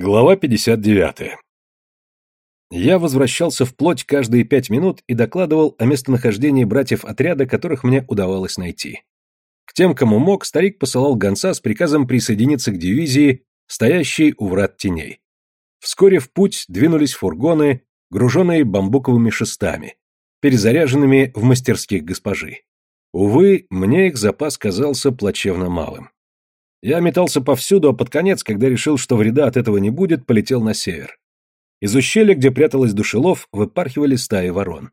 Глава 59. Я возвращался вплоть каждые пять минут и докладывал о местонахождении братьев отряда, которых мне удавалось найти. К тем, кому мог, старик посылал гонца с приказом присоединиться к дивизии, стоящей у врат теней. Вскоре в путь двинулись фургоны, груженные бамбуковыми шестами, перезаряженными в мастерских госпожи. Увы, мне их запас казался плачевно малым. Я метался повсюду, а под конец, когда решил, что вреда от этого не будет, полетел на север. Из ущелья, где пряталась душелов, выпархивали стаи ворон.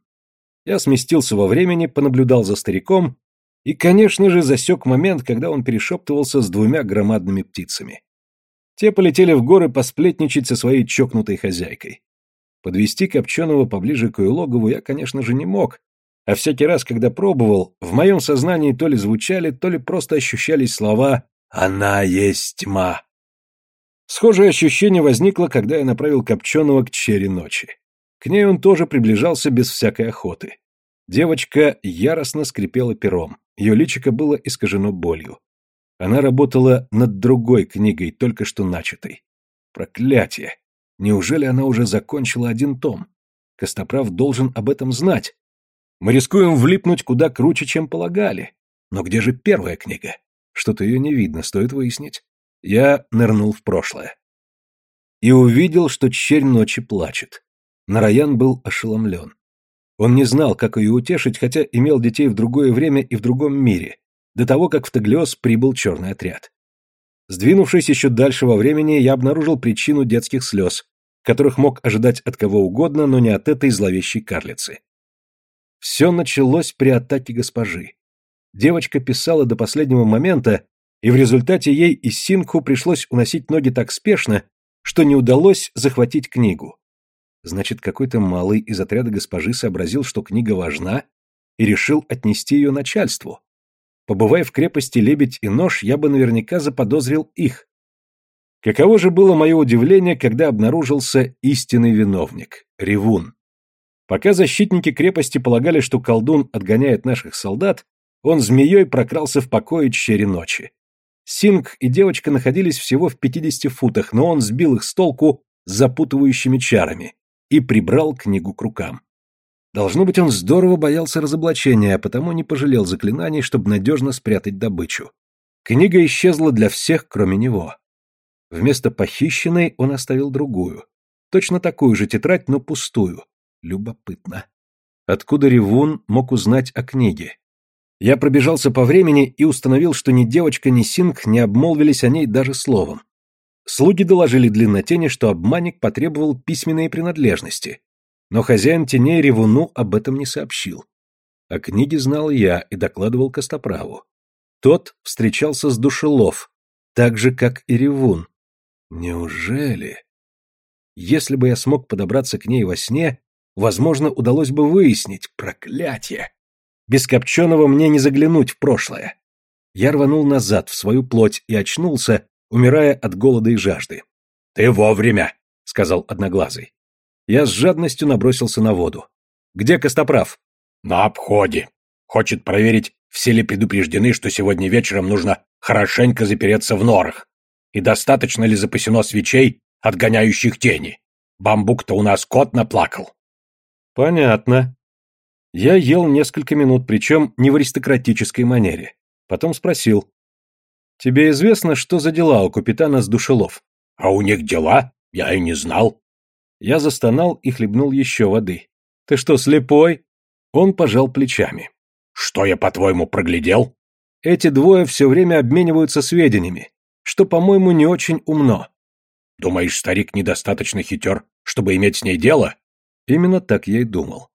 Я сместился во времени, понаблюдал за стариком и, конечно же, засек момент, когда он перешептывался с двумя громадными птицами. Те полетели в горы посплетничать со своей чокнутой хозяйкой. Подвести Копченого поближе к ее логову я, конечно же, не мог, а всякий раз, когда пробовал, в моем сознании то ли звучали, то ли просто ощущались слова она есть тьма. Схожее ощущение возникло, когда я направил Копченого к чере ночи. К ней он тоже приближался без всякой охоты. Девочка яростно скрипела пером, ее личико было искажено болью. Она работала над другой книгой, только что начатой. Проклятие! Неужели она уже закончила один том? Костоправ должен об этом знать. Мы рискуем влипнуть куда круче, чем полагали. Но где же первая книга? Что-то ее не видно, стоит выяснить. Я нырнул в прошлое. И увидел, что черь ночи плачет. Нараян был ошеломлен. Он не знал, как ее утешить, хотя имел детей в другое время и в другом мире, до того, как в Таглиос прибыл черный отряд. Сдвинувшись еще дальше во времени, я обнаружил причину детских слез, которых мог ожидать от кого угодно, но не от этой зловещей карлицы. Все началось при атаке госпожи. Девочка писала до последнего момента, и в результате ей и Сингху пришлось уносить ноги так спешно, что не удалось захватить книгу. Значит, какой-то малый из отряда госпожи сообразил, что книга важна, и решил отнести ее начальству. Побывая в крепости «Лебедь и нож», я бы наверняка заподозрил их. Каково же было мое удивление, когда обнаружился истинный виновник — Ревун. Пока защитники крепости полагали, что колдун отгоняет наших солдат, он змеей прокрался в покое черри ночи. Синг и девочка находились всего в 50 футах, но он сбил их с толку запутывающими чарами и прибрал книгу к рукам. Должно быть, он здорово боялся разоблачения, а потому не пожалел заклинаний, чтобы надежно спрятать добычу. Книга исчезла для всех, кроме него. Вместо похищенной он оставил другую. Точно такую же тетрадь, но пустую. Любопытно. Откуда Ревун мог узнать о книге? Я пробежался по времени и установил, что ни девочка, ни Синг не обмолвились о ней даже словом. Слуги доложили длиннотени, что обманник потребовал письменные принадлежности, но хозяин теней Ревуну об этом не сообщил. О книге знал я и докладывал Костоправу. Тот встречался с Душелов, так же, как и Ревун. Неужели? Если бы я смог подобраться к ней во сне, возможно, удалось бы выяснить, проклятие. Без Копченого мне не заглянуть в прошлое. Я рванул назад, в свою плоть, и очнулся, умирая от голода и жажды. «Ты вовремя!» — сказал Одноглазый. Я с жадностью набросился на воду. «Где Костоправ?» «На обходе. Хочет проверить, все ли предупреждены, что сегодня вечером нужно хорошенько запереться в норах. И достаточно ли запасено свечей, отгоняющих тени? Бамбук-то у нас кот наплакал». «Понятно», я ел несколько минут, причем не в аристократической манере. Потом спросил. «Тебе известно, что за дела у капитана с душелов?» «А у них дела? Я и не знал». Я застонал и хлебнул еще воды. «Ты что, слепой?» Он пожал плечами. «Что я, по-твоему, проглядел?» «Эти двое все время обмениваются сведениями, что, по-моему, не очень умно». «Думаешь, старик недостаточно хитер, чтобы иметь с ней дело?» Именно так я и думал.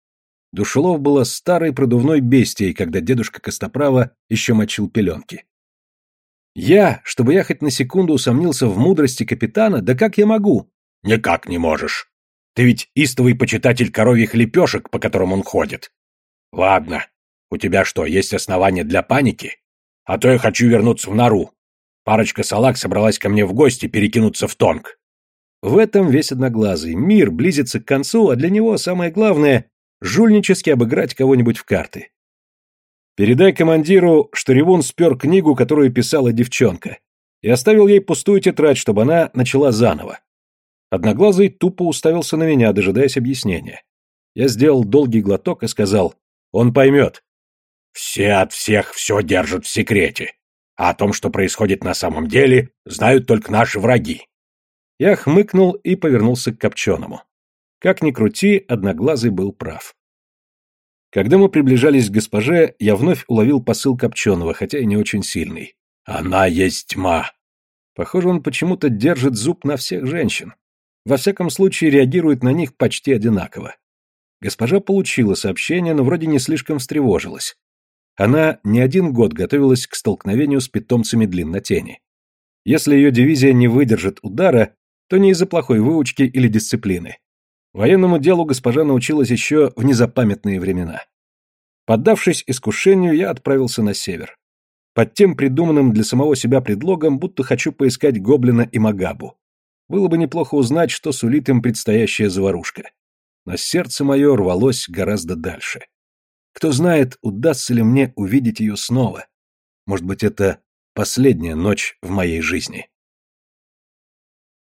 Душелов была старой продувной бестией, когда дедушка Костоправа еще мочил пеленки. Я, чтобы я хоть на секунду усомнился в мудрости капитана, да как я могу? Никак не можешь. Ты ведь истовый почитатель коровьих лепешек, по которым он ходит. Ладно, у тебя что, есть основания для паники? А то я хочу вернуться в нору. Парочка салак собралась ко мне в гости перекинуться в тонг. В этом весь одноглазый. Мир близится к концу, а для него самое главное жульнически обыграть кого-нибудь в карты. Передай командиру, что Ревун спер книгу, которую писала девчонка, и оставил ей пустую тетрадь, чтобы она начала заново. Одноглазый тупо уставился на меня, дожидаясь объяснения. Я сделал долгий глоток и сказал, он поймет. Все от всех все держат в секрете. А о том, что происходит на самом деле, знают только наши враги. Я хмыкнул и повернулся к Копченому. Как ни крути, Одноглазый был прав. Когда мы приближались к госпоже, я вновь уловил посыл Копченого, хотя и не очень сильный. «Она есть тьма». Похоже, он почему-то держит зуб на всех женщин. Во всяком случае, реагирует на них почти одинаково. Госпожа получила сообщение, но вроде не слишком встревожилась. Она не один год готовилась к столкновению с питомцами длиннотени. Если ее дивизия не выдержит удара, то не из-за плохой выучки или дисциплины. Военному делу госпожа научилась еще в незапамятные времена. Поддавшись искушению, я отправился на север. Под тем придуманным для самого себя предлогом, будто хочу поискать гоблина и магабу. Было бы неплохо узнать, что сулит им предстоящая заварушка. Но сердце мое рвалось гораздо дальше. Кто знает, удастся ли мне увидеть ее снова. Может быть, это последняя ночь в моей жизни.